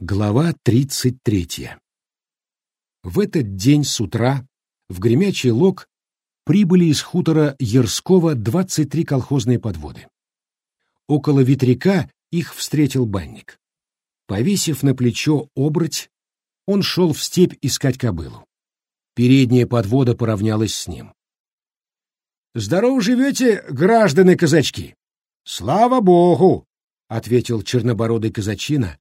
Глава 33. В этот день с утра в Гремячий Лог прибыли из хутора Ярского 23 колхозные подводы. Около ветряка их встретил банник. Повесив на плечо обрать, он шел в степь искать кобылу. Передняя подвода поравнялась с ним. «Здорово живете, граждане-казачки!» «Слава Богу!» — ответил чернобородый казачина,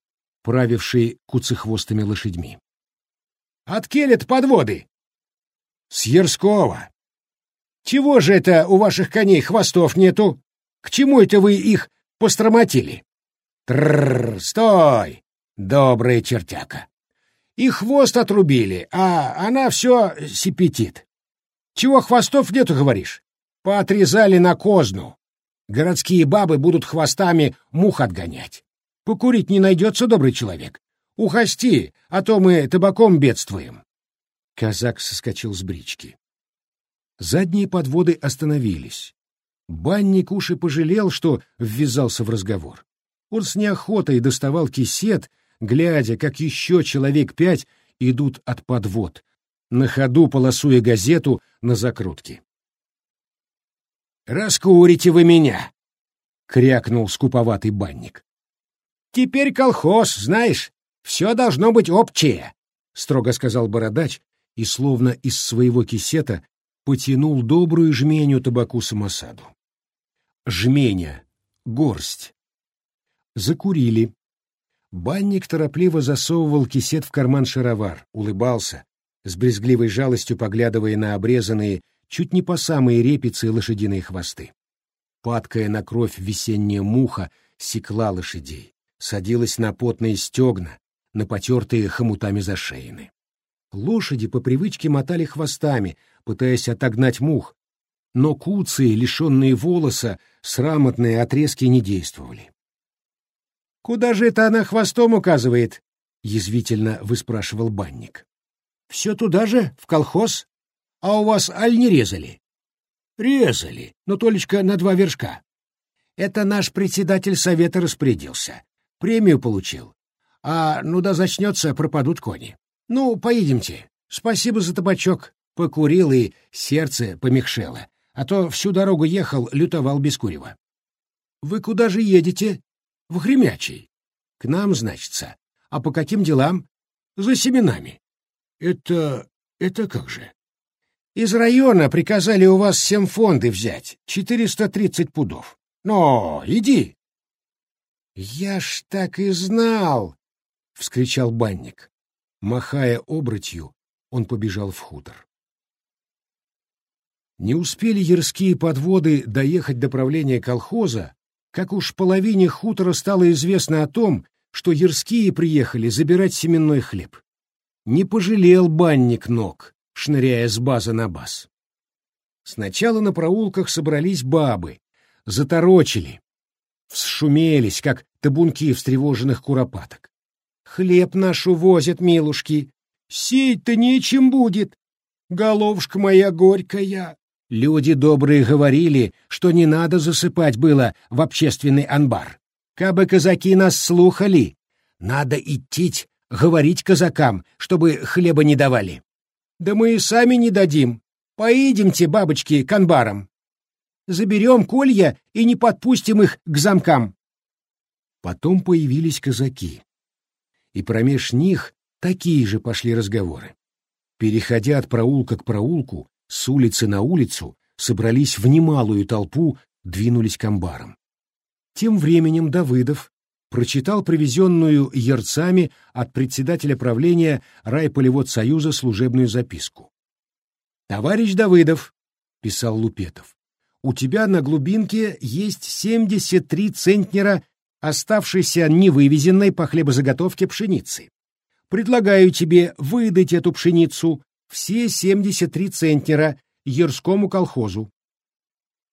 правивший куцехвостыми лошадьми. «От келет подводы?» «С Ярского». «Чего же это у ваших коней хвостов нету? К чему это вы их постромотили?» «Трррр, стой, добрая чертяка!» И хвост отрубили, а она все сипетит. Чего хвостов нету, говоришь? Поотрезали на козну. Городские бабы будут хвостами мух отгонять. Покурить не найдется, добрый человек. Ухости, а то мы табаком бедствуем. Казак соскочил с брички. Задние подводы остановились. Банник уши пожалел, что ввязался в разговор. Он с неохотой доставал кисет, глядя, как еще человек пять идут от подвод, на ходу полосуя газету на закрутке. «Раскурите вы меня!» — крякнул скуповатый банник. Теперь колхоз, знаешь, все должно быть общее, — строго сказал бородач и, словно из своего кисета, потянул добрую жменю табаку самосаду. Жменя, горсть. Закурили. Банник торопливо засовывал кисет в карман шаровар, улыбался, с брезгливой жалостью поглядывая на обрезанные чуть не по самые репицы лошадиные хвосты. Падкая на кровь весенняя муха секла лошадей садилась на потные стегна, на потертые хомутами зашеины. Лошади по привычке мотали хвостами, пытаясь отогнать мух, но куцы, лишенные волоса, срамотные отрезки не действовали. «Куда же это она хвостом указывает?» — язвительно выспрашивал банник. «Все туда же, в колхоз? А у вас аль не резали?» «Резали, но только на два вершка. Это наш председатель совета распорядился. Премию получил. А ну да зачнется, пропадут кони. Ну, поедемте. Спасибо за табачок. Покурил и сердце помягшело. А то всю дорогу ехал, лютовал без курева. Вы куда же едете? В Хремячий. К нам, значится. А по каким делам? За семенами. Это... это как же? Из района приказали у вас семь фонды взять, четыреста тридцать пудов. Но, иди, «Я ж так и знал!» — вскричал банник. Махая обратью, он побежал в хутор. Не успели ярские подводы доехать до правления колхоза, как уж половине хутора стало известно о том, что ярские приехали забирать семенной хлеб. Не пожалел банник ног, шныряя с база на баз. Сначала на проулках собрались бабы, заторочили, Всшумелись, как табунки встревоженных куропаток. «Хлеб наш увозят, милушки. Сеять-то нечем будет. Головушка моя горькая». Люди добрые говорили, что не надо засыпать было в общественный анбар. Кабы казаки нас слухали, надо идти говорить казакам, чтобы хлеба не давали. Да мы и сами не дадим. Поедемте, бабочки, к анбарам заберем колья и не подпустим их к замкам. Потом появились казаки. И промеж них такие же пошли разговоры. Переходя от проулка к проулку, с улицы на улицу, собрались в немалую толпу, двинулись к амбарам. Тем временем Давыдов прочитал привезенную ерцами от председателя правления райполеводсоюза служебную записку. «Товарищ Давыдов», — писал Лупетов, у тебя на глубинке есть 73 центнера оставшейся невывезенной по хлебозаготовке пшеницы. Предлагаю тебе выдать эту пшеницу, все 73 центнера, Ерскому колхозу.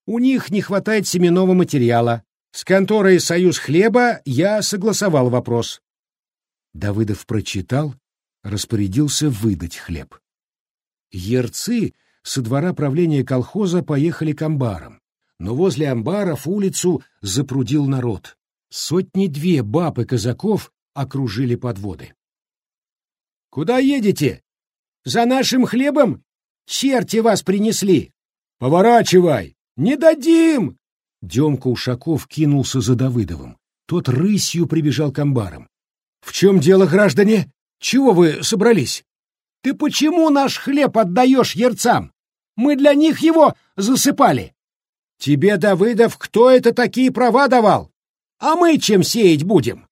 У них не хватает семенного материала. С конторой «Союз хлеба» я согласовал вопрос. Давыдов прочитал, распорядился выдать хлеб. Ерцы со двора правления колхоза поехали к амбарам. Но возле амбаров улицу запрудил народ. Сотни-две баб и казаков окружили подводы. «Куда едете? За нашим хлебом? Черти вас принесли! Поворачивай! Не дадим!» Демка Ушаков кинулся за Давыдовым. Тот рысью прибежал к амбарам. «В чем дело, граждане? Чего вы собрались?» «Ты почему наш хлеб отдаешь ерцам? Мы для них его засыпали!» «Тебе, Давыдов, кто это такие права давал? А мы чем сеять будем?»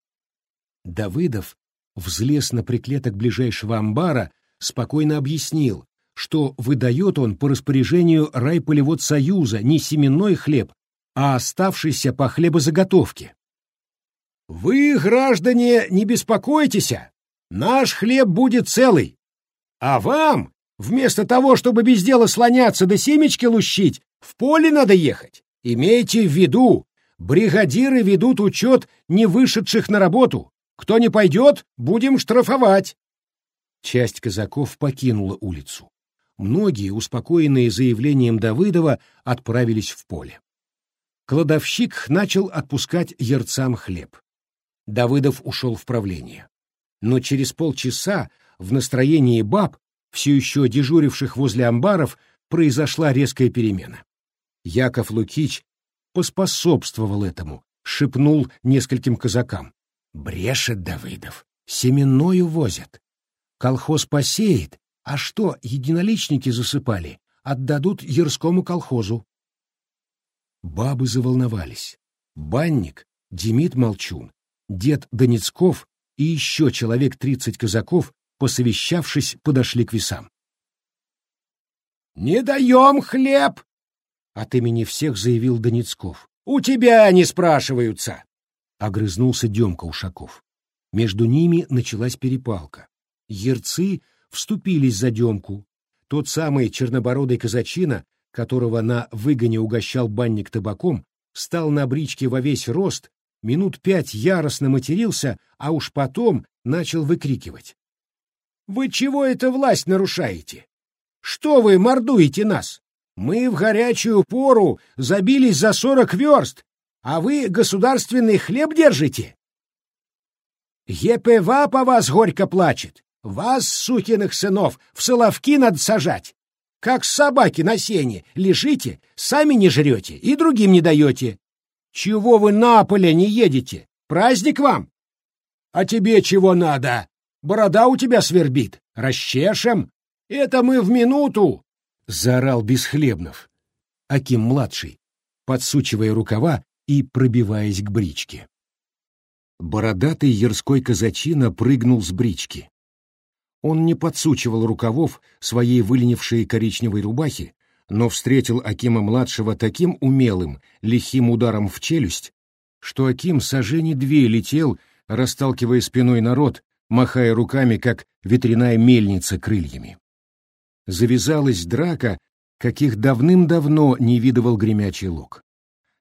Давыдов взлез на приклеток ближайшего амбара, спокойно объяснил, что выдает он по распоряжению райполеводсоюза не семенной хлеб, а оставшийся по хлебозаготовке. «Вы, граждане, не беспокойтесь, наш хлеб будет целый, а вам, вместо того, чтобы без дела слоняться да семечки лущить, в поле надо ехать. Имейте в виду, бригадиры ведут учет не вышедших на работу, кто не пойдет, будем штрафовать. Часть казаков покинула улицу. Многие, успокоенные заявлением Давыдова, отправились в поле. Кладовщик начал отпускать ерцам хлеб. Давыдов ушел в правление. Но через полчаса в настроении баб, все еще дежуривших возле амбаров, произошла резкая перемена. Яков Лукич поспособствовал этому, шепнул нескольким казакам. Брешет Давыдов. Семенную возят. Колхоз посеет, а что единоличники засыпали, отдадут Ярскому колхозу. Бабы заволновались. Банник, Демид Молчун, дед Донецков и еще человек тридцать казаков, посовещавшись, подошли к весам. «Не даем хлеб!» — от имени всех заявил Донецков. «У тебя они спрашиваются!» огрызнулся Демка Ушаков. Между ними началась перепалка. Ерцы вступились за Демку. Тот самый чернобородый казачина, которого на выгоне угощал банник табаком, стал на бричке во весь рост, минут пять яростно матерился, а уж потом начал выкрикивать. «Вы чего это власть нарушаете? Что вы мордуете нас? Мы в горячую пору забились за сорок верст, а вы государственный хлеб держите? ЕПВА по вас горько плачет. Вас, сукиных сынов, в соловки надо сажать. Как собаки на сене лежите, сами не жрете и другим не даете. Чего вы на поле не едете? Праздник вам? А тебе чего надо? Борода у тебя свербит. Расчешем. Это мы в минуту. Заорал Бесхлебнов. Аким-младший, подсучивая рукава и пробиваясь к бричке. Бородатый ярской казачина прыгнул с брички. Он не подсучивал рукавов своей выленившей коричневой рубахи, но встретил Акима-младшего таким умелым, лихим ударом в челюсть, что Аким сожжений две летел, расталкивая спиной народ, махая руками, как ветряная мельница крыльями. Завязалась драка, каких давным-давно не видывал гремячий лук.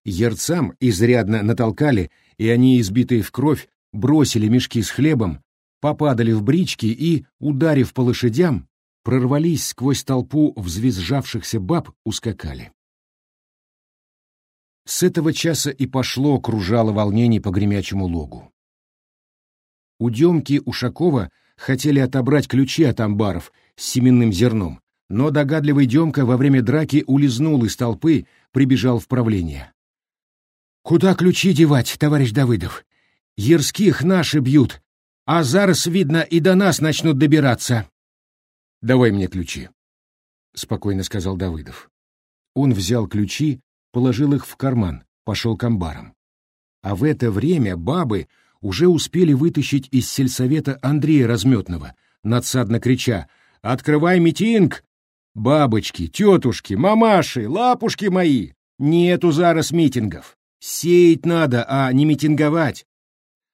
Ерцам изрядно натолкали, и они, избитые в кровь, бросили мешки с хлебом, попадали в брички и, ударив по лошадям, прорвались сквозь толпу взвизжавшихся баб, ускакали. С этого часа и пошло кружало волнений по гремячему логу. У Демки Ушакова хотели отобрать ключи от амбаров семенным зерном, но догадливый Демка во время драки улизнул из толпы, прибежал в правление. Куда ключи девать, товарищ Давыдов? Ерских наши бьют, а зараз, видно, и до нас начнут добираться. Давай мне ключи, — спокойно сказал Давыдов. Он взял ключи, положил их в карман, пошел к амбарам. А в это время бабы уже успели вытащить из сельсовета Андрея Разметного, надсадно крича «Открывай митинг!» «Бабочки, тетушки, мамаши, лапушки мои! Нету зараз митингов! Сеять надо, а не митинговать.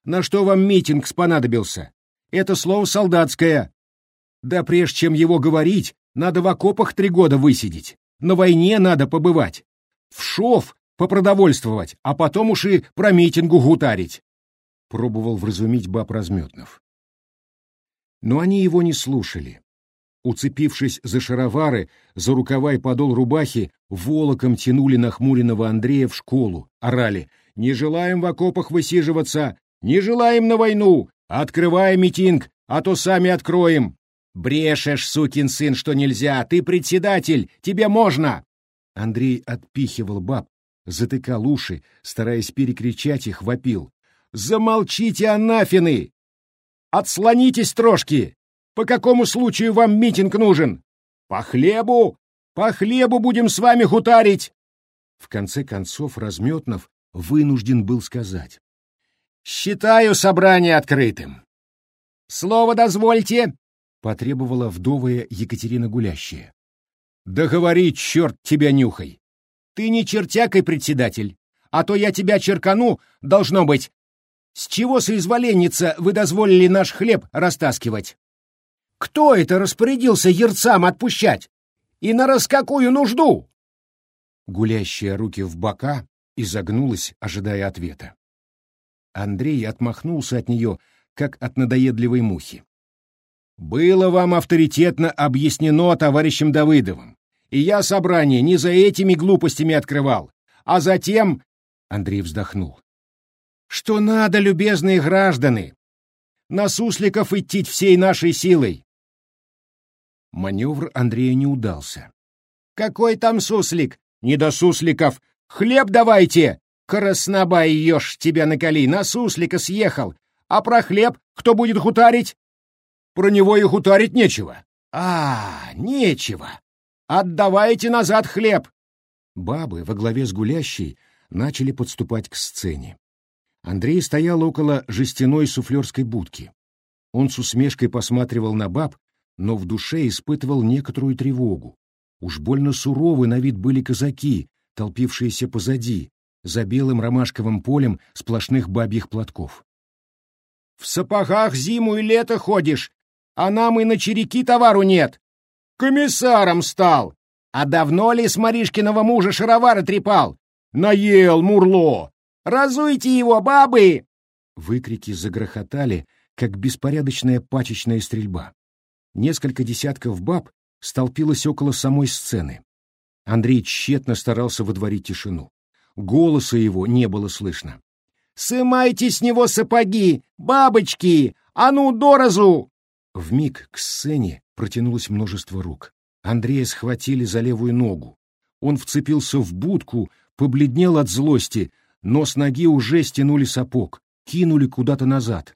На что вам митинг спонадобился? Это слово солдатское. Да прежде чем его говорить, надо в окопах три года высидеть. На войне надо побывать. В шов попродовольствовать, а потом уж и про митингу гутарить. Пробовал вразумить баб Разметнов. Но они его не слушали. Уцепившись за шаровары, за рукава и подол рубахи, волоком тянули нахмуренного Андрея в школу, орали «Не желаем в окопах высиживаться! Не желаем на войну! Открывай митинг, а то сами откроем. Брешешь, сукин сын, что нельзя. Ты председатель, тебе можно. Андрей отпихивал баб, затыкал уши, стараясь перекричать их, вопил. «Замолчите, анафины! Отслонитесь трошки! По какому случаю вам митинг нужен? По хлебу! По хлебу будем с вами хутарить!» В конце концов Разметнов вынужден был сказать. «Считаю собрание открытым. Слово дозвольте!» — потребовала вдовая Екатерина Гулящая. «Да говори, черт тебя нюхай! Ты не чертякой председатель, а то я тебя черкану, должно быть. С чего соизволенница вы дозволили наш хлеб растаскивать? Кто это распорядился ерцам отпущать? И на раскакую нужду?» Гулящая руки в бока изогнулась, ожидая ответа. Андрей отмахнулся от нее, как от надоедливой мухи. «Было вам авторитетно объяснено товарищем Давыдовым, и я собрание не за этими глупостями открывал, а затем...» Андрей вздохнул. «Что надо, любезные граждане? На сусликов идти всей нашей силой!» Маневр Андрея не удался. «Какой там суслик? Не до сусликов! Хлеб давайте! Краснобай ешь тебя наколи, на суслика съехал. А про хлеб кто будет хутарить? Про него и хутарить нечего. А, нечего. Отдавайте назад хлеб. Бабы во главе с гулящей начали подступать к сцене. Андрей стоял около жестяной суфлерской будки. Он с усмешкой посматривал на баб, но в душе испытывал некоторую тревогу. Уж больно суровы на вид были казаки, толпившиеся позади, за белым ромашковым полем сплошных бабьих платков. «В сапогах зиму и лето ходишь, а нам и на череки товару нет. Комиссаром стал. А давно ли с Маришкиного мужа шаровары трепал? Наел, Мурло! Разуйте его, бабы!» Выкрики загрохотали, как беспорядочная пачечная стрельба. Несколько десятков баб столпилось около самой сцены. Андрей тщетно старался водворить тишину. Голоса его не было слышно. «Сымайте с него сапоги! Бабочки! А ну, доразу!» Вмиг к сцене протянулось множество рук. Андрея схватили за левую ногу. Он вцепился в будку, побледнел от злости, но с ноги уже стянули сапог, кинули куда-то назад.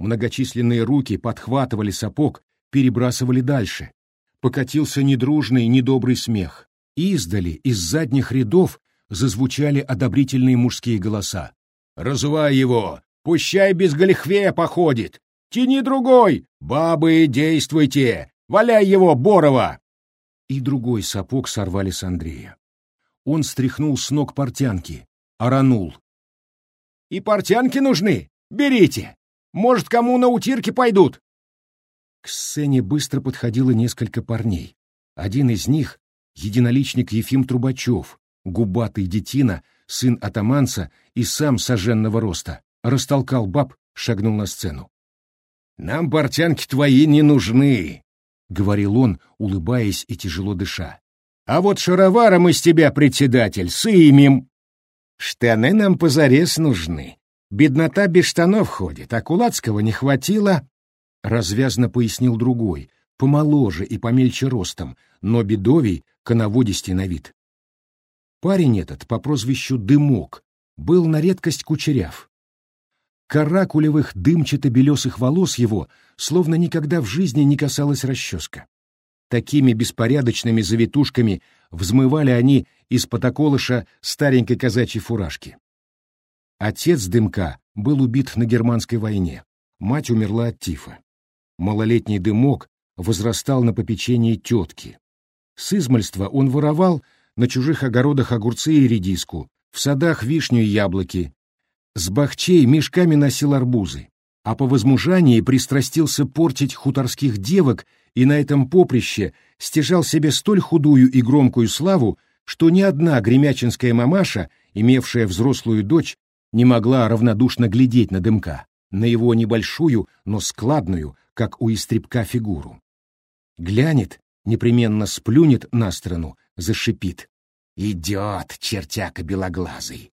Многочисленные руки подхватывали сапог, перебрасывали дальше. Покатился недружный, недобрый смех. Издали, из задних рядов, зазвучали одобрительные мужские голоса. «Разувай его! Пущай без галихвея походит! Тяни другой! Бабы, действуйте! Валяй его, Борова!» И другой сапог сорвали с Андрея. Он стряхнул с ног портянки, оранул. «И портянки нужны? Берите! Может, кому на утирки пойдут?» К сцене быстро подходило несколько парней. Один из них — единоличник Ефим Трубачев, губатый детина, сын атаманца и сам соженного роста, растолкал баб, шагнул на сцену. «Нам портянки твои не нужны», — говорил он, улыбаясь и тяжело дыша. «А вот шароваром из тебя, председатель, сымем. Штаны нам позарез нужны. Беднота без штанов ходит, а кулацкого не хватило», — развязно пояснил другой, помоложе и помельче ростом, но бедовий, коноводистей на вид. Парень этот по прозвищу Дымок был на редкость кучеряв. Кора кулевых дымчато-белесых волос его словно никогда в жизни не касалась расческа. Такими беспорядочными завитушками взмывали они из-под околыша старенькой казачьей фуражки. Отец Дымка был убит на германской войне, мать умерла от тифа. Малолетний Дымок возрастал на попечении тетки. С измальства он воровал на чужих огородах огурцы и редиску, в садах вишню и яблоки. С бахчей мешками носил арбузы, а по возмужании пристрастился портить хуторских девок и на этом поприще стяжал себе столь худую и громкую славу, что ни одна гремячинская мамаша, имевшая взрослую дочь, не могла равнодушно глядеть на дымка, на его небольшую, но складную, как у истребка, фигуру. Глянет, непременно сплюнет на страну, зашипит. «Идет, чертяка белоглазый!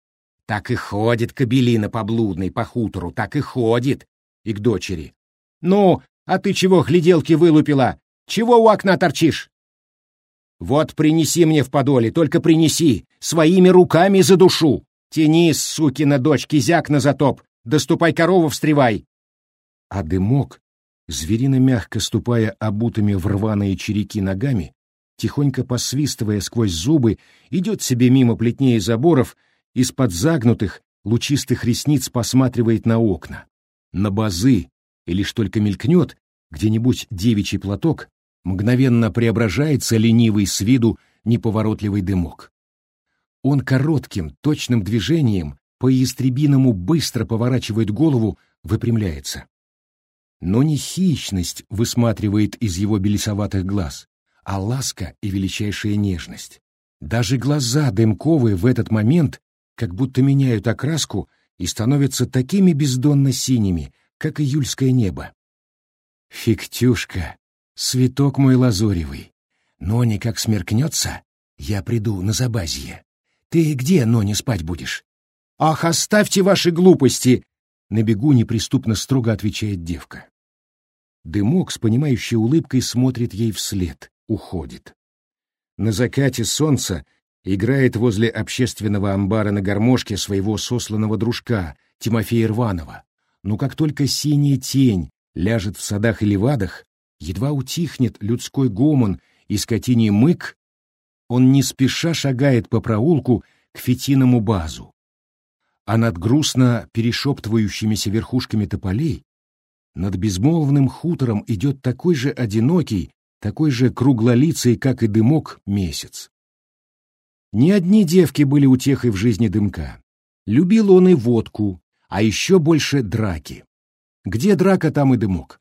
Так и ходит кобелина поблудной по хутору, так и ходит! и к дочери. «Ну, а ты чего гляделки вылупила? Чего у окна торчишь?» «Вот принеси мне в подоле, только принеси, своими руками за душу! Тяни, сукина дочь, кизяк на затоп, доступай корову встревай!» А дымок, зверино мягко ступая обутыми в рваные череки ногами, тихонько посвистывая сквозь зубы, идет себе мимо плетней заборов, из-под загнутых, лучистых ресниц посматривает на окна, на базы, и лишь только мелькнет где-нибудь девичий платок, мгновенно преображается ленивый с виду неповоротливый дымок. Он коротким, точным движением по ястребиному быстро поворачивает голову, выпрямляется. Но не хищность высматривает из его белесоватых глаз, а ласка и величайшая нежность. Даже глаза дымковые в этот момент как будто меняют окраску и становятся такими бездонно синими, как июльское небо. Фиктюшка, цветок мой лазоревый, Нони как смеркнется, я приду на забазье. Ты где, Нони, спать будешь? Ах, оставьте ваши глупости! На бегу неприступно строго отвечает девка. Дымок с понимающей улыбкой смотрит ей вслед, уходит. На закате солнца играет возле общественного амбара на гармошке своего сосланного дружка Тимофея Рванова. Но как только синяя тень ляжет в садах и левадах, едва утихнет людской гомон и скотиний мык, он не спеша шагает по проулку к фетиному базу. А над грустно перешептывающимися верхушками тополей, над безмолвным хутором идет такой же одинокий, такой же круглолицый, как и дымок, месяц. Не одни девки были утехой в жизни дымка. Любил он и водку, а еще больше драки. Где драка, там и дымок.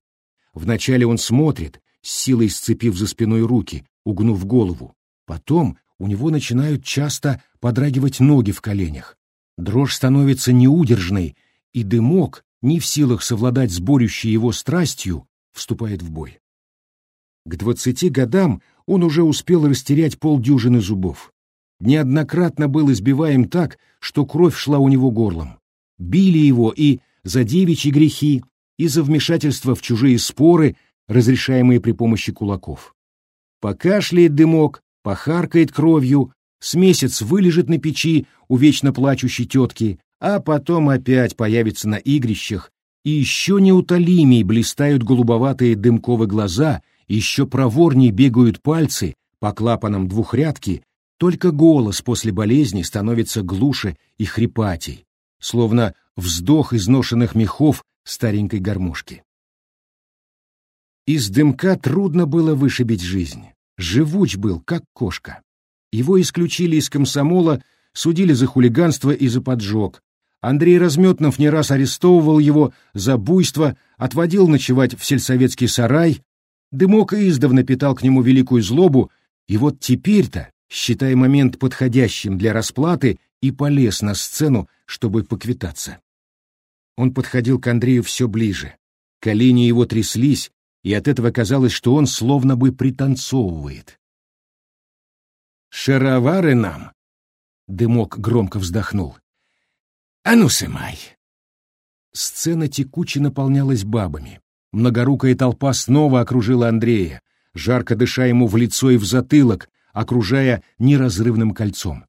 Вначале он смотрит, с силой сцепив за спиной руки, угнув голову. Потом у него начинают часто подрагивать ноги в коленях. Дрожь становится неудержной, и дымок, не в силах совладать с борющей его страстью, вступает в бой. К двадцати годам он уже успел растерять полдюжины зубов неоднократно был избиваем так, что кровь шла у него горлом. Били его и за девичьи грехи, и за вмешательство в чужие споры, разрешаемые при помощи кулаков. Покашляет дымок, похаркает кровью, с месяц вылежит на печи у вечно плачущей тетки, а потом опять появится на игрищах, и еще неутолимей блистают голубоватые дымковые глаза, еще проворней бегают пальцы по клапанам двухрядки, только голос после болезни становится глуше и хрипатей, словно вздох изношенных мехов старенькой гармошки. Из дымка трудно было вышибить жизнь. Живуч был, как кошка. Его исключили из комсомола, судили за хулиганство и за поджог. Андрей Разметнов не раз арестовывал его за буйство, отводил ночевать в сельсоветский сарай. Дымок издавна питал к нему великую злобу, и вот теперь-то считая момент подходящим для расплаты, и полез на сцену, чтобы поквитаться. Он подходил к Андрею все ближе. Колени его тряслись, и от этого казалось, что он словно бы пританцовывает. «Шаровары нам!» — дымок громко вздохнул. «А ну, сымай!» Сцена текуче наполнялась бабами. Многорукая толпа снова окружила Андрея, жарко дыша ему в лицо и в затылок, окружая неразрывным кольцом.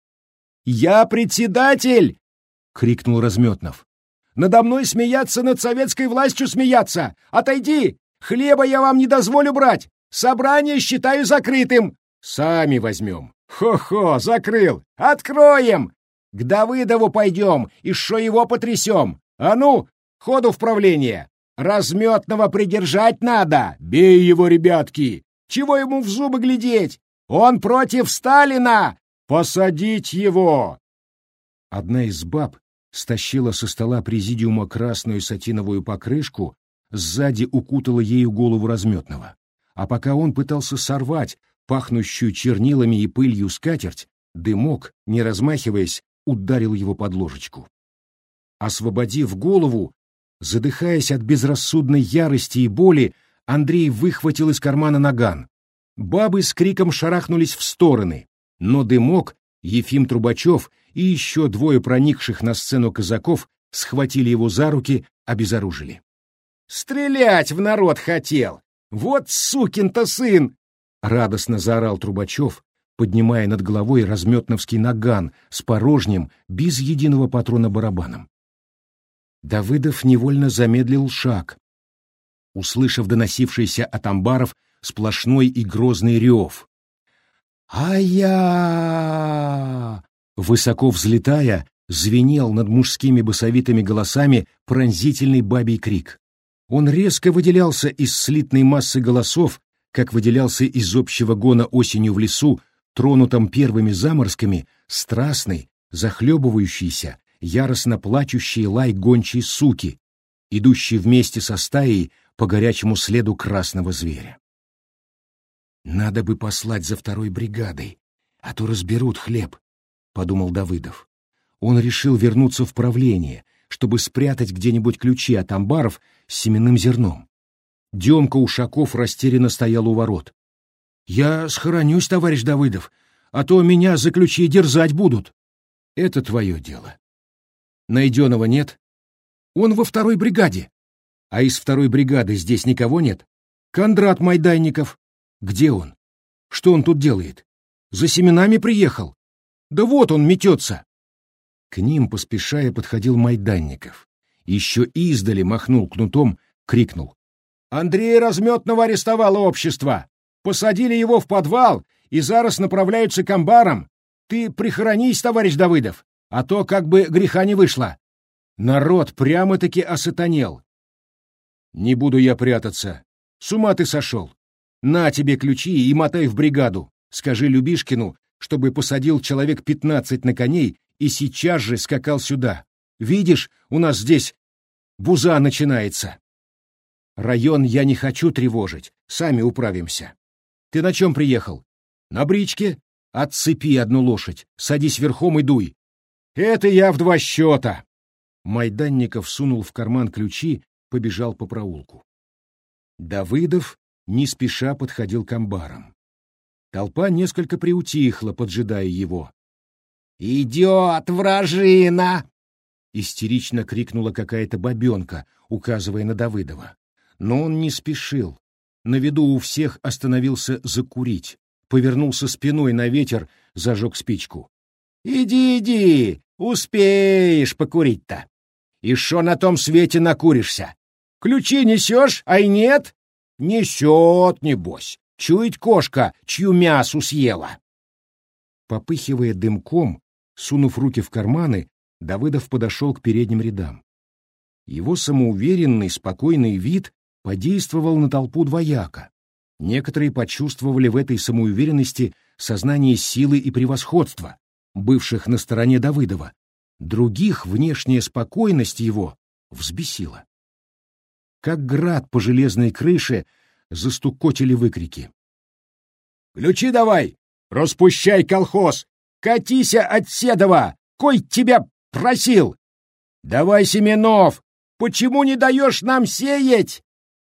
«Я председатель!» — крикнул Разметнов. «Надо мной смеяться, над советской властью смеяться! Отойди! Хлеба я вам не дозволю брать! Собрание считаю закрытым! Сами возьмем! Хо-хо, закрыл! Откроем! К Давыдову пойдем и шо его потрясем! А ну, ходу в правление! Разметного придержать надо! Бей его, ребятки! Чего ему в зубы глядеть? Он против Сталина! Посадить его!» Одна из баб стащила со стола президиума красную сатиновую покрышку, сзади укутала ею голову разметного. А пока он пытался сорвать пахнущую чернилами и пылью скатерть, дымок, не размахиваясь, ударил его под ложечку. Освободив голову, задыхаясь от безрассудной ярости и боли, Андрей выхватил из кармана наган. Бабы с криком шарахнулись в стороны, но Дымок, Ефим Трубачев и еще двое проникших на сцену казаков схватили его за руки, обезоружили. Стрелять в народ хотел! Вот сукин-то сын!» Радостно заорал Трубачев, поднимая над головой разметновский наган с порожним, без единого патрона барабаном. Давыдов невольно замедлил шаг, услышав доносившийся от амбаров сплошной и грозный рев. «А-я!» Высоко взлетая, звенел над мужскими басовитыми голосами пронзительный бабий крик. Он резко выделялся из слитной массы голосов, как выделялся из общего гона осенью в лесу, тронутом первыми заморскими, страстный, захлебывающийся, яростно плачущий лай гончей суки, идущий вместе со стаей по горячему следу красного зверя. «Надо бы послать за второй бригадой, а то разберут хлеб», — подумал Давыдов. Он решил вернуться в правление, чтобы спрятать где-нибудь ключи от амбаров с семенным зерном. Демка Ушаков растерянно стоял у ворот. «Я схоронюсь, товарищ Давыдов, а то меня за ключи дерзать будут». «Это твое дело». «Найденного нет?» «Он во второй бригаде». «А из второй бригады здесь никого нет?» «Кондрат Майданников». «Где он? Что он тут делает? За семенами приехал?» «Да вот он метется». К ним, поспешая, подходил Майданников. Еще издали махнул кнутом, крикнул. «Андрей Разметного арестовало общество! Посадили его в подвал и зараз направляются к амбарам. Ты прихоронись, товарищ Давыдов, а то как бы греха не вышло. Народ прямо-таки осатанел. Не буду я прятаться. С ума ты сошел. На тебе ключи и мотай в бригаду. Скажи Любишкину, чтобы посадил человек пятнадцать на коней и сейчас же скакал сюда. Видишь, у нас здесь буза начинается. Район я не хочу тревожить, сами управимся. Ты на чем приехал? На бричке? Отцепи одну лошадь, садись верхом и дуй. Это я в два счета. Майданников сунул в карман ключи, побежал по проулку. Давыдов не спеша подходил к амбарам. Толпа несколько приутихла, поджидая его. «Идет вражина!» — истерично крикнула какая-то бабенка, указывая на Давыдова. Но он не спешил. На виду у всех остановился закурить, повернулся спиной на ветер, зажег спичку. «Иди, иди, успеешь покурить-то. И шо на том свете накуришься? Ключи несешь, ай нет? Несет, небось. Чует кошка, чью мясу съела». Попыхивая дымком, Сунув руки в карманы, Давыдов подошел к передним рядам. Его самоуверенный, спокойный вид подействовал на толпу двояко. Некоторые почувствовали в этой самоуверенности сознание силы и превосходства, бывших на стороне Давыдова. Других внешняя спокойность его взбесила. Как град по железной крыше застукотили выкрики. «Ключи давай! Распущай колхоз! Катися от Седова! Кой тебя просил? Давай, Семенов! Почему не даешь нам сеять?»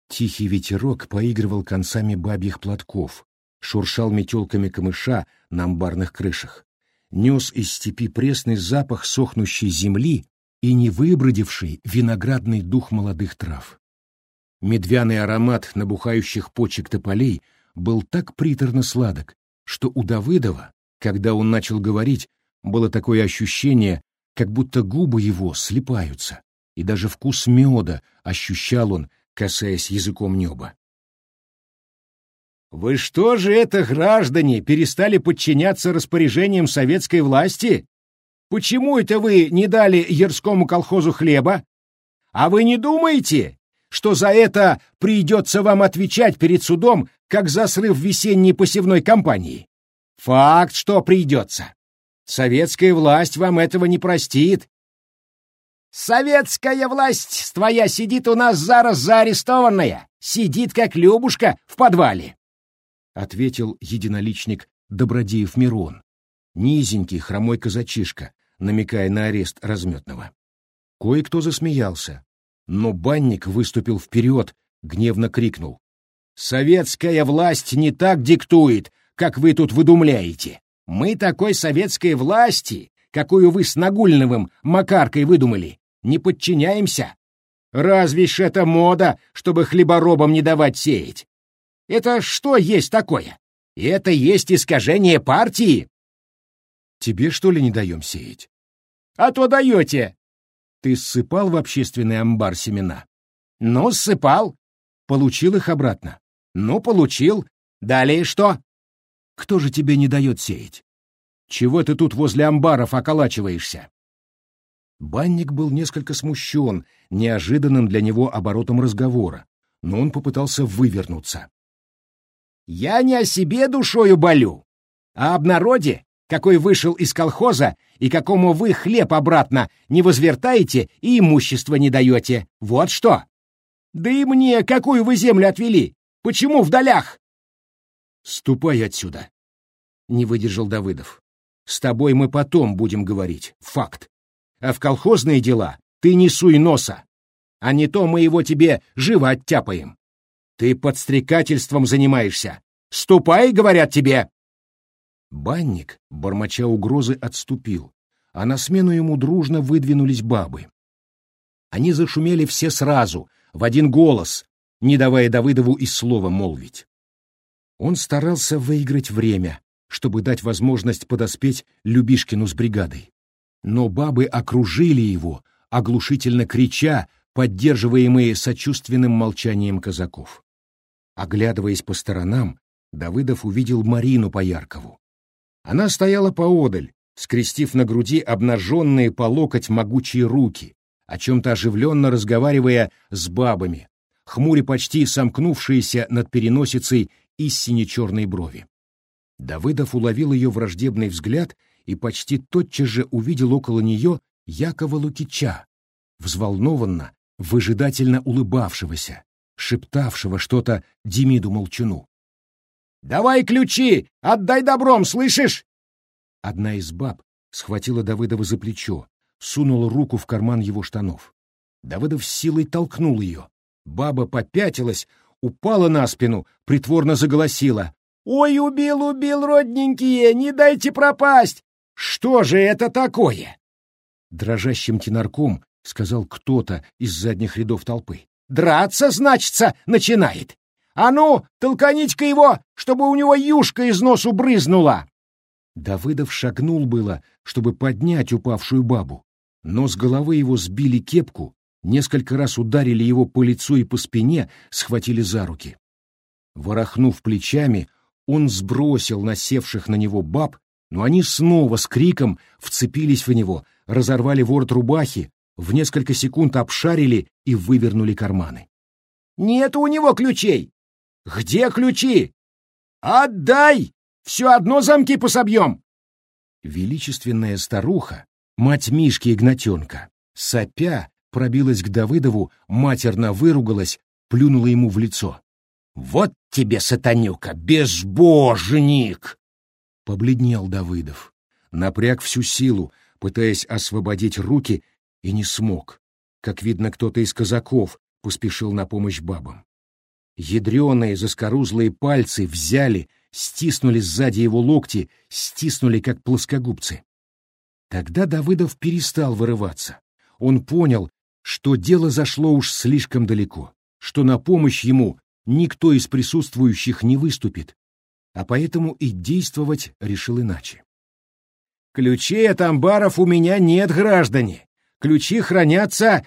Тихий ветерок поигрывал концами бабьих платков, шуршал метелками камыша на амбарных крышах, нес из степи пресный запах сохнущей земли и невыбродивший виноградный дух молодых трав. Медвяный аромат набухающих почек тополей был так приторно сладок, что у Давыдова когда он начал говорить, было такое ощущение, как будто губы его слипаются, и даже вкус меда ощущал он, касаясь языком неба. «Вы что же это, граждане, перестали подчиняться распоряжениям советской власти? Почему это вы не дали Ярскому колхозу хлеба? А вы не думаете, что за это придется вам отвечать перед судом, как за срыв весенней посевной кампании? Факт, что придется. Советская власть вам этого не простит. Советская власть твоя сидит у нас зараз заарестованная, сидит как Любушка в подвале, — ответил единоличник Добродеев Мирон, низенький хромой казачишка, намекая на арест разметного. Кое-кто засмеялся, но банник выступил вперед, гневно крикнул. «Советская власть не так диктует, как вы тут выдумляете. Мы такой советской власти, какую вы с Нагульновым Макаркой выдумали, не подчиняемся. Разве ж это мода, чтобы хлеборобам не давать сеять? Это что есть такое? Это есть искажение партии. Тебе, что ли, не даем сеять? А то даете. Ты ссыпал в общественный амбар семена? Ну, ссыпал. Получил их обратно? Ну, получил. Далее что? Кто же тебе не дает сеять? Чего ты тут возле амбаров околачиваешься? Банник был несколько смущен неожиданным для него оборотом разговора, но он попытался вывернуться. «Я не о себе душою болю, а об народе, какой вышел из колхоза и какому вы хлеб обратно не возвертаете и имущество не даете. Вот что! Да и мне какую вы землю отвели? Почему в долях?» «Ступай отсюда!» — не выдержал Давыдов. «С тобой мы потом будем говорить. Факт. А в колхозные дела ты не суй носа, а не то мы его тебе живо оттяпаем. Ты подстрекательством занимаешься. Ступай, говорят тебе!» Банник, бормоча угрозы, отступил, а на смену ему дружно выдвинулись бабы. Они зашумели все сразу, в один голос, не давая Давыдову и слова молвить. Он старался выиграть время, чтобы дать возможность подоспеть Любишкину с бригадой. Но бабы окружили его, оглушительно крича, поддерживаемые сочувственным молчанием казаков. Оглядываясь по сторонам, Давыдов увидел Марину Пояркову. Она стояла поодаль, скрестив на груди обнаженные по локоть могучие руки, о чем-то оживленно разговаривая с бабами, хмуре почти сомкнувшиеся над переносицей из сине-черной брови. Давыдов уловил ее враждебный взгляд и почти тотчас же увидел около нее Якова Лукича, взволнованно, выжидательно улыбавшегося, шептавшего что-то Демиду Молчуну. «Давай ключи! Отдай добром, слышишь?» Одна из баб схватила Давыдова за плечо, сунула руку в карман его штанов. Давыдов с силой толкнул ее. Баба попятилась, упала на спину, притворно заголосила. «Ой, убил, убил, родненькие, не дайте пропасть! Что же это такое?» Дрожащим тенарком сказал кто-то из задних рядов толпы. «Драться, значится, начинает! А ну, толканите-ка его, чтобы у него юшка из носу брызнула!» Давыдов шагнул было, чтобы поднять упавшую бабу, но с головы его сбили кепку, несколько раз ударили его по лицу и по спине, схватили за руки. Ворохнув плечами, он сбросил насевших на него баб, но они снова с криком вцепились в него, разорвали ворот рубахи, в несколько секунд обшарили и вывернули карманы. «Нет у него ключей!» «Где ключи?» «Отдай! Все одно замки пособьем!» Величественная старуха, мать Мишки Игнатенка, сопя, пробилась к Давыдову, матерно выругалась, плюнула ему в лицо. «Вот тебе, сатанюка, безбожник!» Побледнел Давыдов, напряг всю силу, пытаясь освободить руки, и не смог. Как видно, кто-то из казаков поспешил на помощь бабам. Ядреные заскорузлые пальцы взяли, стиснули сзади его локти, стиснули, как плоскогубцы. Тогда Давыдов перестал вырываться. Он понял, что дело зашло уж слишком далеко, что на помощь ему никто из присутствующих не выступит, а поэтому и действовать решил иначе. «Ключей от амбаров у меня нет, граждане! Ключи хранятся...»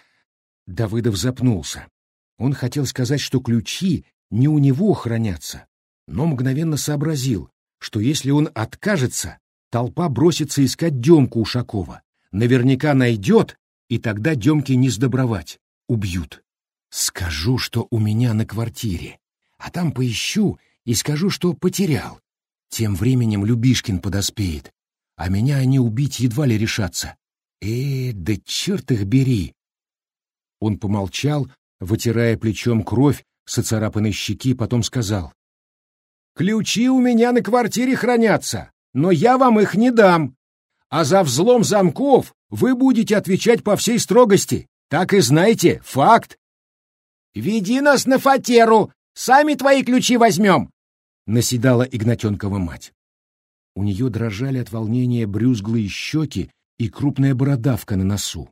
Давыдов запнулся. Он хотел сказать, что ключи не у него хранятся, но мгновенно сообразил, что если он откажется, толпа бросится искать Демку Ушакова, наверняка найдет, и тогда Демке не сдобровать, убьют. Скажу, что у меня на квартире, а там поищу и скажу, что потерял. Тем временем Любишкин подоспеет, а меня они убить едва ли решатся. Э, да черт их бери! Он помолчал, вытирая плечом кровь с оцарапанной щеки, потом сказал. «Ключи у меня на квартире хранятся, но я вам их не дам. А за взлом замков вы будете отвечать по всей строгости. Так и знаете, факт. «Веди нас на фатеру, сами твои ключи возьмем!» — наседала Игнатенкова мать. У нее дрожали от волнения брюзглые щеки и крупная бородавка на носу.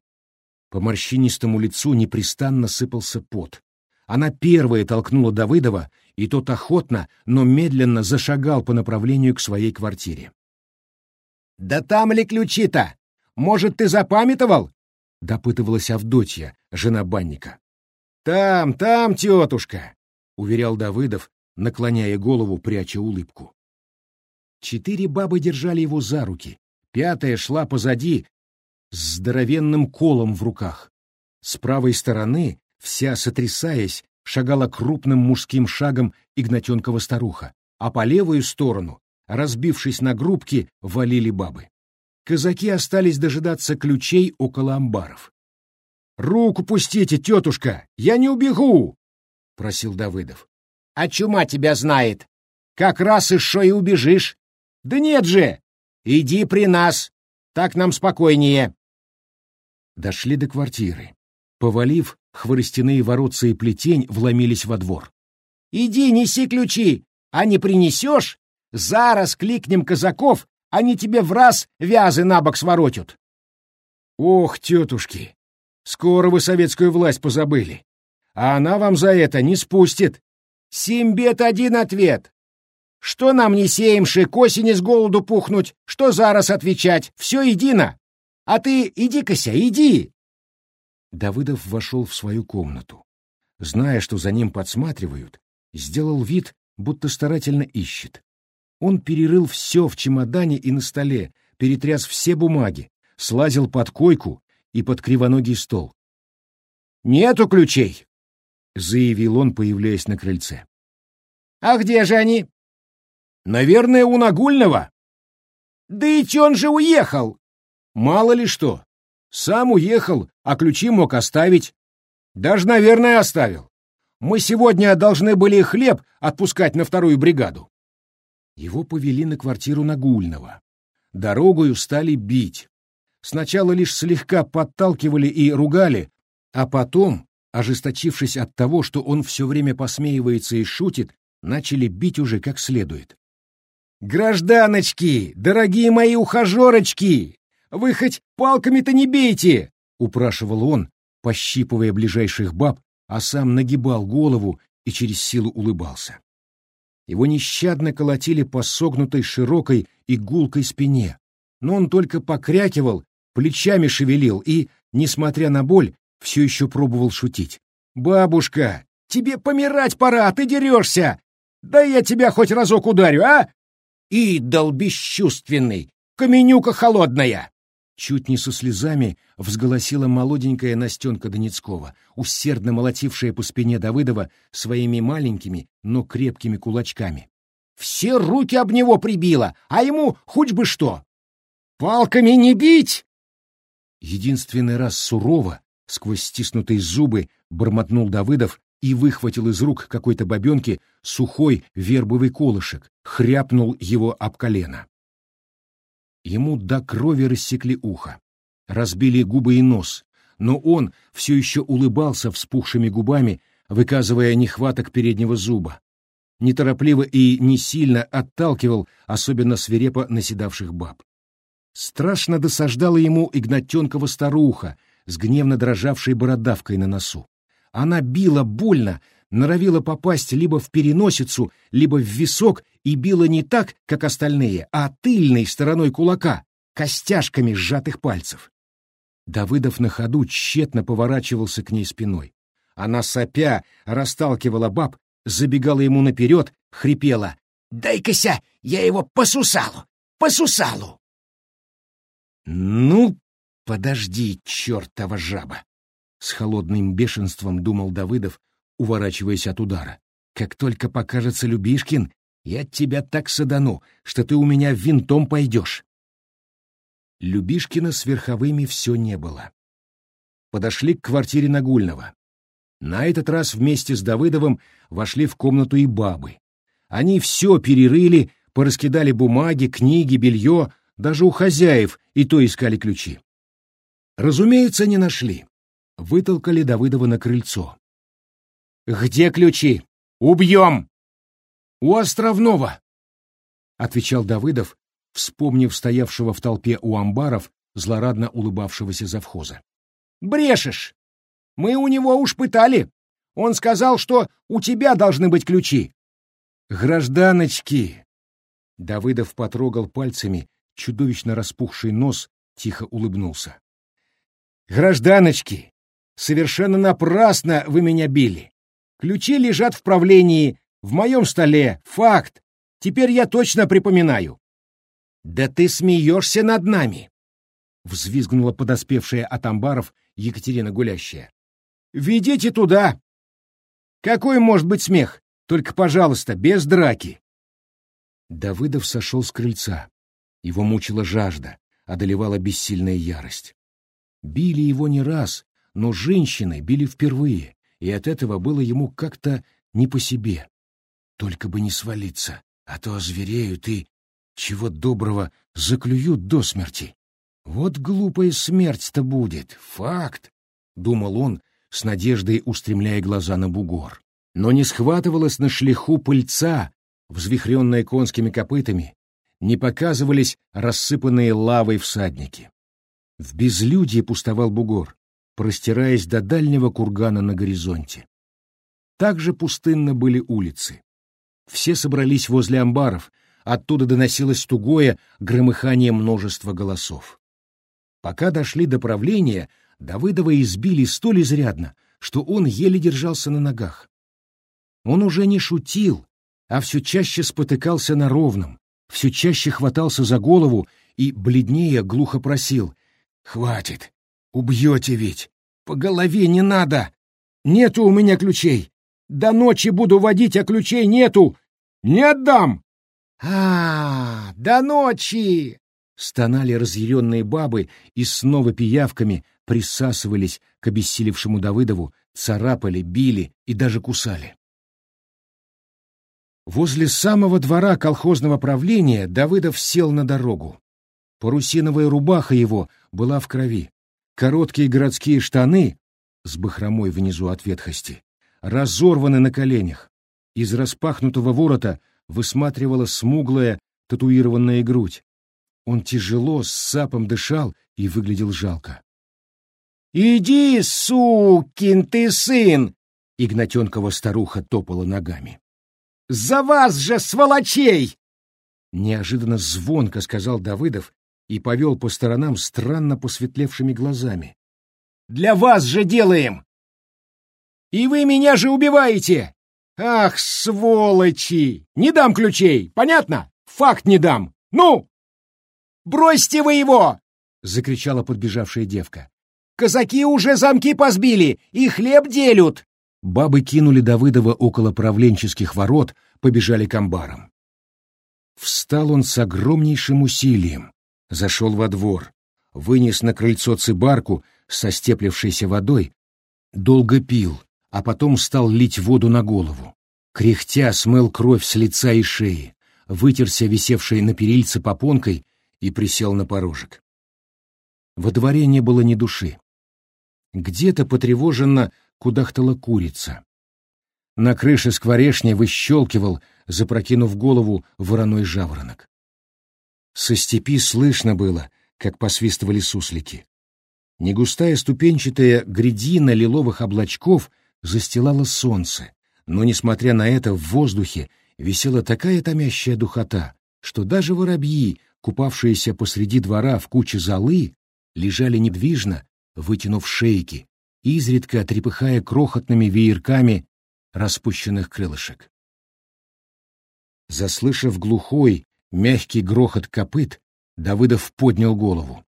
По морщинистому лицу непрестанно сыпался пот. Она первая толкнула Давыдова, и тот охотно, но медленно зашагал по направлению к своей квартире. «Да там ли ключи-то? Может, ты запамятовал?» — допытывалась Авдотья, жена банника. «Там, там, тетушка!» — уверял Давыдов, наклоняя голову, пряча улыбку. Четыре бабы держали его за руки, пятая шла позади с здоровенным колом в руках. С правой стороны, вся сотрясаясь, шагала крупным мужским шагом Игнатенкова старуха, а по левую сторону, разбившись на группки, валили бабы. Казаки остались дожидаться ключей около амбаров. «Руку пустите, тетушка, я не убегу!» — просил Давыдов. «А чума тебя знает. Как раз шо и убежишь. Да нет же! Иди при нас, так нам спокойнее!» Дошли до квартиры. Повалив, хворостяные воротца и плетень вломились во двор. «Иди, неси ключи, а не принесешь? Зараз кликнем казаков, они тебе в раз вязы на бок своротят!» «Ох, тетушки, скоро вы советскую власть позабыли, а она вам за это не спустит!» «Семь бед один ответ!» Что нам не сеемши, к осени с голоду пухнуть, что зараз отвечать, все едино. А ты иди-кася, иди!» Давыдов вошел в свою комнату. Зная, что за ним подсматривают, сделал вид, будто старательно ищет. Он перерыл все в чемодане и на столе, перетряс все бумаги, слазил под койку и под кривоногий стол. «Нету ключей!» — заявил он, появляясь на крыльце. «А где же они?» «Наверное, у Нагульного». «Да и он же уехал?» «Мало ли что. Сам уехал, а ключи мог оставить. Даже, наверное, оставил. Мы сегодня должны были хлеб отпускать на вторую бригаду». Его повели на квартиру Нагульного. Дорогою стали бить. Сначала лишь слегка подталкивали и ругали, а потом, ожесточившись от того, что он все время посмеивается и шутит, начали бить уже как следует. «Гражданочки, дорогие мои ухажерочки, вы хоть палками-то не бейте!» — упрашивал он, пощипывая ближайших баб, а сам нагибал голову и через силу улыбался. Его нещадно колотили по согнутой широкой и гулкой спине, но он только покрякивал, плечами шевелил и, несмотря на боль, все еще пробовал шутить. «Бабушка, тебе помирать пора, ты дерешься! Да я тебя хоть разок ударю, а? Идол бесчувственный, каменюка холодная!» Чуть не со слезами взголосила молоденькая Настенка Донецкова, усердно молотившая по спине Давыдова своими маленькими, но крепкими кулачками. «Все руки об него прибило, а ему хоть бы что! Палками не бить!» Единственный раз сурово, сквозь стиснутые зубы, бормотнул Давыдов и выхватил из рук какой-то бабенки сухой вербовый колышек, хряпнул его об колено. Ему до крови рассекли ухо, разбили губы и нос, но он все еще улыбался вспухшими губами, выказывая нехваток переднего зуба. Неторопливо и не сильно отталкивал особенно свирепо наседавших баб. Страшно досаждала ему Игнатенкова старуха с гневно дрожавшей бородавкой на носу. Она била больно, норовила попасть либо в переносицу, либо в висок и била не так, как остальные, а тыльной стороной кулака, костяшками сжатых пальцев. Давыдов на ходу тщетно поворачивался к ней спиной. Она, сопя, расталкивала баб, забегала ему наперед, хрипела. «Дай-кася, я его по сусалу! По сусалу!» «Ну, подожди, чертова жаба!» С холодным бешенством думал Давыдов, уворачиваясь от удара. «Как только покажется Любишкин, я тебя так садану, что ты у меня винтом пойдешь». Любишкина с верховыми все не было. Подошли к квартире Нагульного. На этот раз вместе с Давыдовым вошли в комнату и бабы. Они все перерыли, пораскидали бумаги, книги, белье, даже у хозяев и то искали ключи. Разумеется, не нашли. Вытолкали Давыдова на крыльцо. «Где ключи? Убьем!» «У Островного!» — отвечал Давыдов, вспомнив стоявшего в толпе у амбаров злорадно улыбавшегося завхоза. Брешешь. Мы у него уж пытали. Он сказал, что у тебя должны быть ключи. Гражданочки! Давыдов потрогал пальцами чудовищно распухший нос, тихо улыбнулся. Гражданочки, совершенно напрасно вы меня били. Ключи лежат в правлении, в моем столе, факт. Теперь я точно припоминаю. Да ты смеешься над нами! Взвизгнула подоспевшая от амбаров Екатерина Гулящая. Ведите туда! Какой может быть смех? Только, пожалуйста, без драки. Давыдов сошел с крыльца. Его мучила жажда, одолевала бессильная ярость. Били его не раз, но женщины били впервые, и от этого было ему как-то не по себе. Только бы не свалиться, а то озвереют и, чего доброго, заклюют до смерти. Вот глупая смерть-то будет, факт, — думал он, с надеждой устремляя глаза на бугор. Но не схватывалась на шлиху пыльца, взвихренная конскими копытами, не показывались рассыпанные лавой всадники. В безлюдье пустовал бугор, простираясь до дальнего кургана на горизонте. Также пустынно были улицы. Все собрались возле амбаров, оттуда доносилось тугое громыхание множества голосов. Пока дошли до правления, Давыдова избили столь изрядно, что он еле держался на ногах. Он уже не шутил, а все чаще спотыкался на ровном, все чаще хватался за голову и, бледнее, глухо просил. «Хватит! Убьете ведь! По голове не надо! Нету у меня ключей! До ночи буду водить, а ключей нету! Не отдам!» «А, до ночи!» Стонали разъяренные бабы и снова пиявками присасывались к обессилевшему Давыдову, царапали, били и даже кусали. Возле самого двора колхозного правления Давыдов сел на дорогу. Парусиновая рубаха его была в крови. Короткие городские штаны, с бахромой внизу от ветхости, разорваны на коленях. Из распахнутого ворота высматривала смуглая татуированная грудь. Он тяжело, с сапом дышал и выглядел жалко. «Иди, сукин ты сын!» Игнатенкова старуха топала ногами. За вас же, сволочей!» Неожиданно звонко сказал Давыдов и повел по сторонам странно посветлевшими глазами. «Для вас же делаем! И вы меня же убиваете! Ах, сволочи! Не дам ключей, понятно? Факт не дам! Ну! Бросьте вы его!» — закричала подбежавшая девка. «Казаки уже замки позбили и хлеб делют!» Бабы кинули Давыдова около правленческих ворот, побежали к амбарам. Встал он с огромнейшим усилием, зашел во двор, вынес на крыльцо цибарку со степлившейся водой, долго пил, а потом стал лить воду на голову. Кряхтя смыл кровь с лица и шеи, вытерся висевшей на перильце попонкой и присел на порожек. Во дворе не было ни души. Где-то потревоженно кудахтала курица. На крыше скворечни выщелкивал, запрокинув голову, вороной жаворонок. Со степи слышно было, как посвистывали суслики. Негустая ступенчатая грядина лиловых облачков застилала солнце, но, несмотря на это, в воздухе висела такая томящая духота, что даже воробьи, купавшиеся посреди двора в куче золы, лежали недвижно, вытянув шейки, изредка трепыхая крохотными веерками распущенных крылышек. Заслышав глухой, мягкий грохот копыт, Давыдов поднял голову.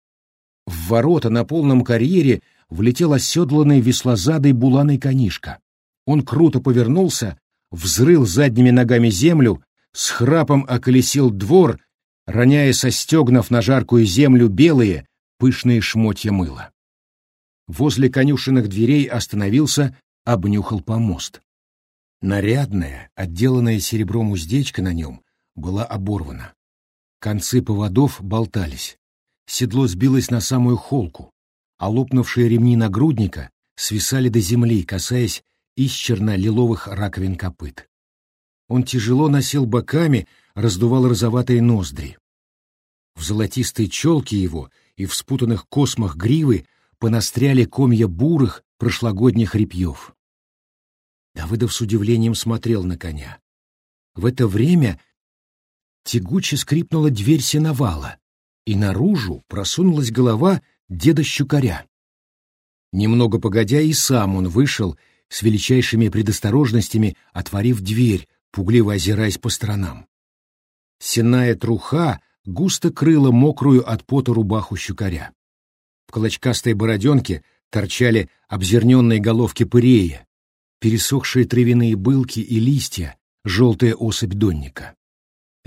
В ворота на полном карьере влетел оседланный веслозадый буланый конишка. Он круто повернулся, взрыл задними ногами землю, с храпом околесил двор, роняя со стегнов на жаркую землю белые, пышные шмотья мыла возле конюшенных дверей остановился, обнюхал помост. Нарядная, отделанная серебром уздечка на нем, была оборвана. Концы поводов болтались. Седло сбилось на самую холку, а лопнувшие ремни нагрудника свисали до земли, касаясь исчерно-лиловых раковин копыт. Он тяжело носил боками, раздувал розоватые ноздри. В золотистой челке его и в спутанных космах гривы понастряли комья бурых прошлогодних репьев. Давыдов с удивлением смотрел на коня. В это время тягуче скрипнула дверь сеновала, и наружу просунулась голова деда Щукаря. Немного погодя, и сам он вышел, с величайшими предосторожностями отворив дверь, пугливо озираясь по сторонам. Сенная труха густо крыла мокрую от пота рубаху щукаря. В клочкастой бороденке торчали обзерненные головки пырея, пересохшие травяные былки и листья, желтая особь донника.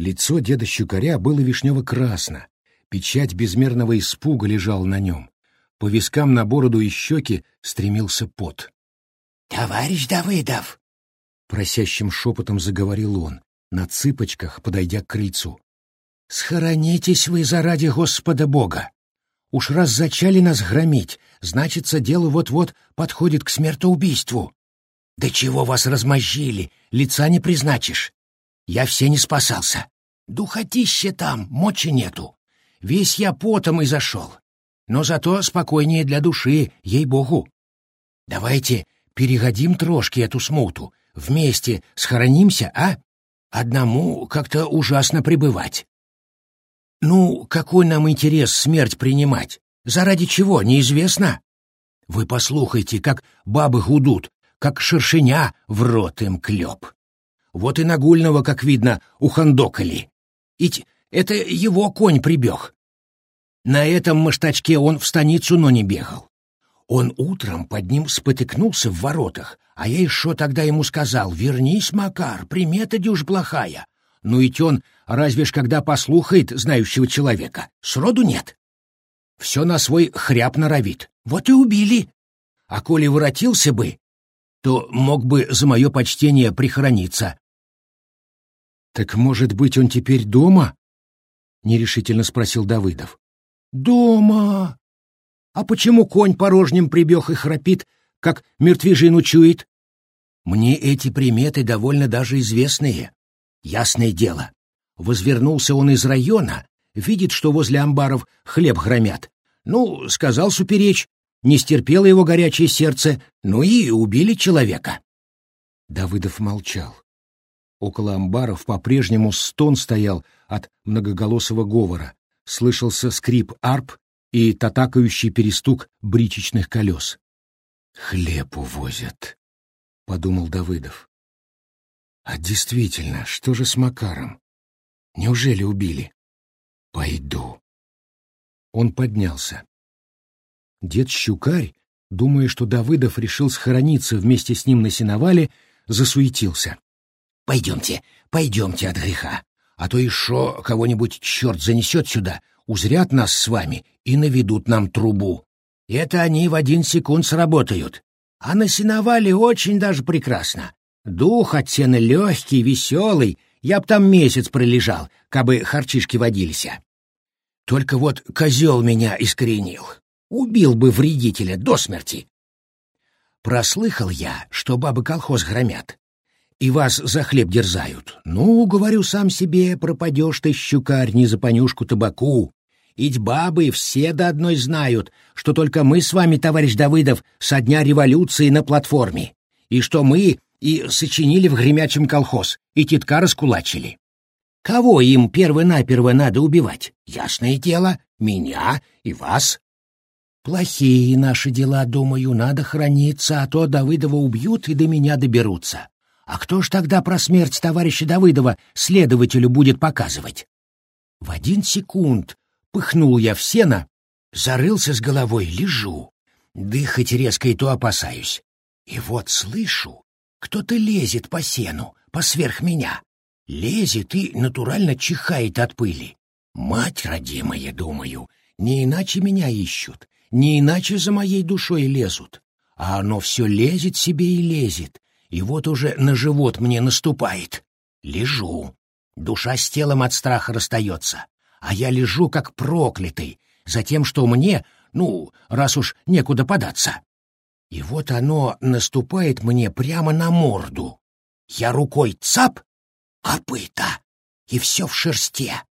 Лицо деда щукаря было вишнево-красно, печать безмерного испуга лежала на нем. По вискам на бороду и щеки стремился пот. — Товарищ Давыдов! — просящим шепотом заговорил он, на цыпочках подойдя к крыльцу. — Схоронитесь вы заради Господа Бога! Уж раз зачали нас громить, значится, дело вот-вот подходит к смертоубийству. Да чего вас размозжили, лица не призначишь. Я все не спасался. Духотище там, мочи нету. Весь я потом и зашел. Но зато спокойнее для души, ей-богу. Давайте перегодим трошки эту смуту, вместе схоронимся, а? Одному как-то ужасно пребывать. Ну, какой нам интерес смерть принимать? Заради чего, неизвестно. Вы послухайте, как бабы гудут, как шершеня в рот им клеп. Вот и Нагульного, как видно, ухандокали. Ить это его конь прибег. На этом маштачке он в станицу, но не бегал. Он утром под ним спотыкнулся в воротах, а я еще тогда ему сказал, «Вернись, Макар, примета дюж плохая». Ну и он разве ж когда послухает знающего человека, сроду нет. Все на свой хряб норовит, вот и убили. А коли воротился бы, то мог бы за мое почтение прихорониться. — Так, может быть, он теперь дома? — нерешительно спросил Давыдов. — Дома! А почему конь порожним прибег и храпит, как мертвежину чует? Мне эти приметы довольно даже известные. Ясное дело, возвернулся он из района, видит, что возле амбаров хлеб громят. Ну, сказал суперечь, не стерпело его горячее сердце, ну и убили человека. Давыдов молчал. Около амбаров по-прежнему стон стоял от многоголосого говора, слышался скрип арп и татакающий перестук бричечных колес. «Хлеб увозят», — подумал Давыдов. «А действительно, что же с Макаром? Неужели убили? Пойду». Он поднялся. Дед Щукарь, думая, что Давыдов решил схорониться вместе с ним на сеновале, засуетился. «Пойдемте, пойдемте от греха, а то еще кого-нибудь черт занесет сюда, узрят нас с вами и наведут нам трубу. Это они в один секунд сработают. А на сеновале очень даже прекрасно. Дух от сена легкий, веселый, я б там месяц пролежал, кабы харчишки водились. Только вот козел меня искоренил. Убил бы вредителя до смерти. Прослыхал я, что бабы колхоз громят. И вас за хлеб дерзают. Ну, говорю сам себе, пропадешь ты, щукарь, не за понюшку табаку. Ведь бабы все до одной знают, что только мы с вами, товарищ Давыдов, со дня революции на платформе, и что мы и сочинили в гремячем колхоз, и титка раскулачили. Кого им перво-наперво надо убивать? Ясное дело, меня и вас. Плохие наши дела, думаю, надо храниться, а то Давыдова убьют и до меня доберутся. А кто ж тогда про смерть товарища Давыдова следователю будет показывать? В один секунд пыхнул я в сено, зарылся с головой, лежу. Дыхать резко и то опасаюсь. И вот слышу, кто-то лезет по сену, посверх меня. Лезет и натурально чихает от пыли. Мать родимая, думаю, не иначе меня ищут не иначе за моей душой лезут. А оно все лезет себе и лезет, и вот уже на живот мне наступает. Лежу. Душа с телом от страха расстается, а я лежу как проклятый, за тем, что мне, ну, раз уж некуда податься. И вот оно наступает мне прямо на морду. Я рукой цап, копыта, и все в шерсте.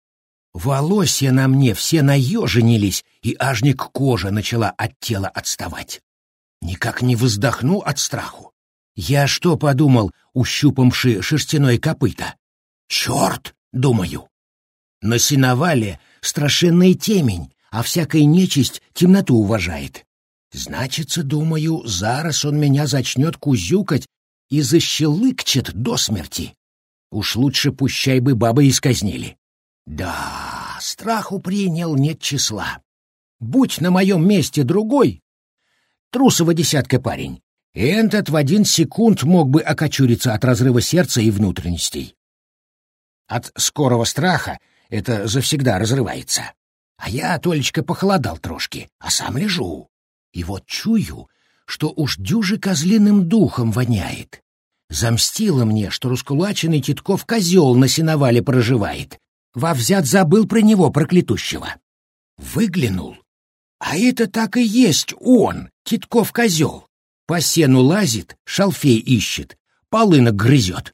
Волосья на мне все наеженились, и ажник кожа начала от тела отставать. Никак не вздохну от страху. Я что подумал, ущупавши шерстяное копыто? Черт, думаю. На сеновале страшенная темень, а всякая нечисть темноту уважает. Значится, думаю, зараз он меня зачнет кузюкать и защелыкчет до смерти. Уж лучше пущай бы бабы исказнили. Да, страху принял нет числа. Будь на моем месте другой, трусово десятка парень, этот в один секунд мог бы окочуриться от разрыва сердца и внутренностей. От скорого страха это завсегда разрывается. А я, Толечка, похолодал трошки, а сам лежу. И вот чую, что уж дюже козлиным духом воняет. Замстило мне, что раскулаченный Титков козел на сеновале проживает, во взят забыл про него, проклятущего. Выглянул. А это так и есть он, Титков-козел. По сену лазит, шалфей ищет, полынок грызет.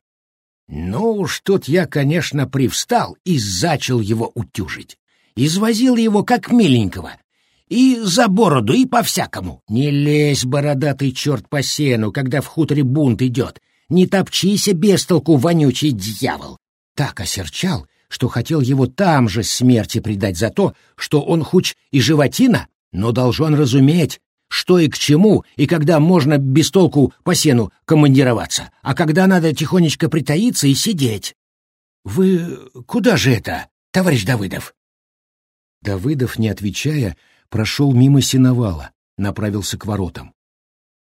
Ну уж тут я, конечно, привстал и зачал его утюжить. Извозил его как миленького. И за бороду, и по-всякому. Не лезь, бородатый черт, по сену, когда в хуторе бунт идет. Не топчися без толку, вонючий дьявол. Так осерчал, что хотел его там же смерти предать за то, что он хоть и животина, но должен разуметь, что и к чему, и когда можно без толку по сену командироваться, а когда надо тихонечко притаиться и сидеть. «Вы куда же это, товарищ Давыдов?» Давыдов, не отвечая, прошел мимо сеновала, направился к воротам.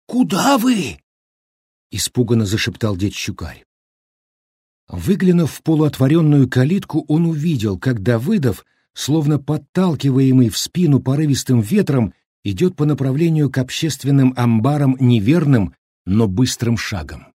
«Куда вы?» — испуганно зашептал дед Щукарь. Выглянув в полуотворенную калитку, он увидел, как Давыдов, словно подталкиваемый в спину порывистым ветром, идет по направлению к общественным амбарам неверным, но быстрым шагом.